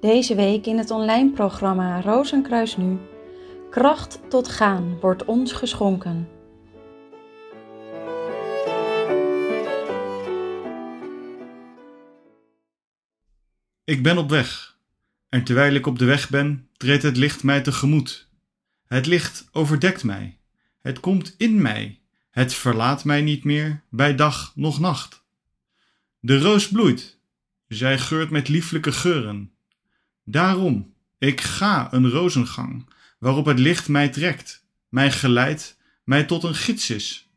Deze week in het online programma Rozenkruis Nu. Kracht tot gaan wordt ons geschonken. Ik ben op weg. En terwijl ik op de weg ben, treedt het licht mij tegemoet. Het licht overdekt mij. Het komt in mij. Het verlaat mij niet meer bij dag noch nacht. De roos bloeit. Zij geurt met lieflijke geuren. Daarom, ik ga een rozengang, waarop het licht mij trekt, mij geleidt, mij tot een gids is.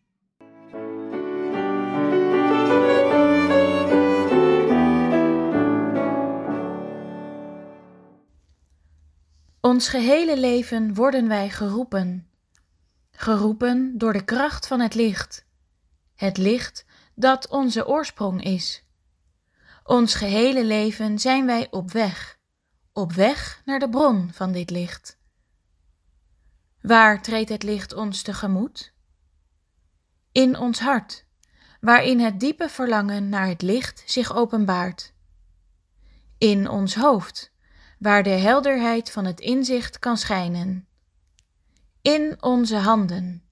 Ons gehele leven worden wij geroepen. Geroepen door de kracht van het licht. Het licht dat onze oorsprong is. Ons gehele leven zijn wij op weg, op weg naar de bron van dit licht. Waar treedt het licht ons tegemoet? In ons hart, waarin het diepe verlangen naar het licht zich openbaart. In ons hoofd, waar de helderheid van het inzicht kan schijnen. In onze handen,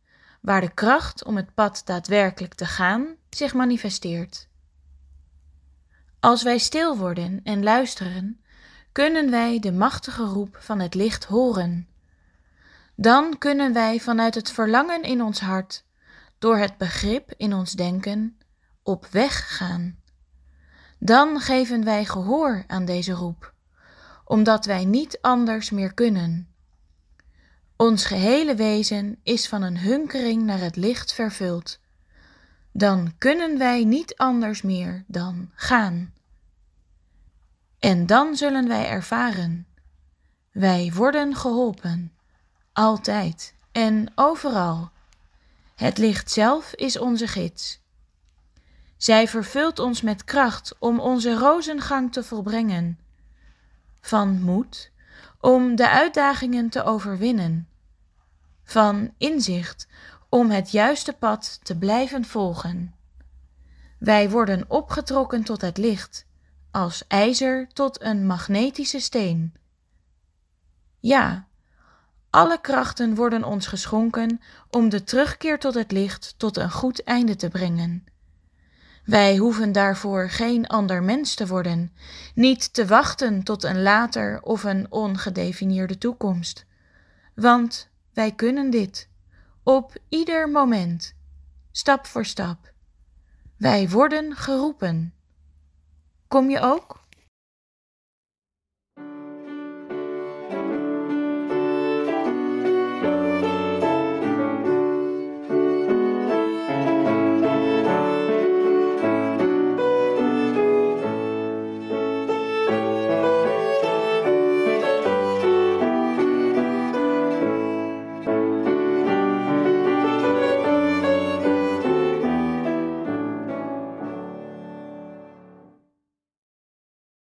waar de kracht om het pad daadwerkelijk te gaan zich manifesteert. Als wij stil worden en luisteren, kunnen wij de machtige roep van het licht horen. Dan kunnen wij vanuit het verlangen in ons hart, door het begrip in ons denken, op weg gaan. Dan geven wij gehoor aan deze roep omdat wij niet anders meer kunnen. Ons gehele wezen is van een hunkering naar het licht vervuld. Dan kunnen wij niet anders meer dan gaan. En dan zullen wij ervaren: wij worden geholpen, altijd en overal. Het licht zelf is onze gids. Zij vervult ons met kracht om onze rozengang te volbrengen van moed om de uitdagingen te overwinnen, van inzicht om het juiste pad te blijven volgen. Wij worden opgetrokken tot het licht, als ijzer tot een magnetische steen. Ja, alle krachten worden ons geschonken om de terugkeer tot het licht tot een goed einde te brengen. Wij hoeven daarvoor geen ander mens te worden, niet te wachten tot een later of een ongedefinieerde toekomst. Want wij kunnen dit, op ieder moment, stap voor stap. Wij worden geroepen. Kom je ook?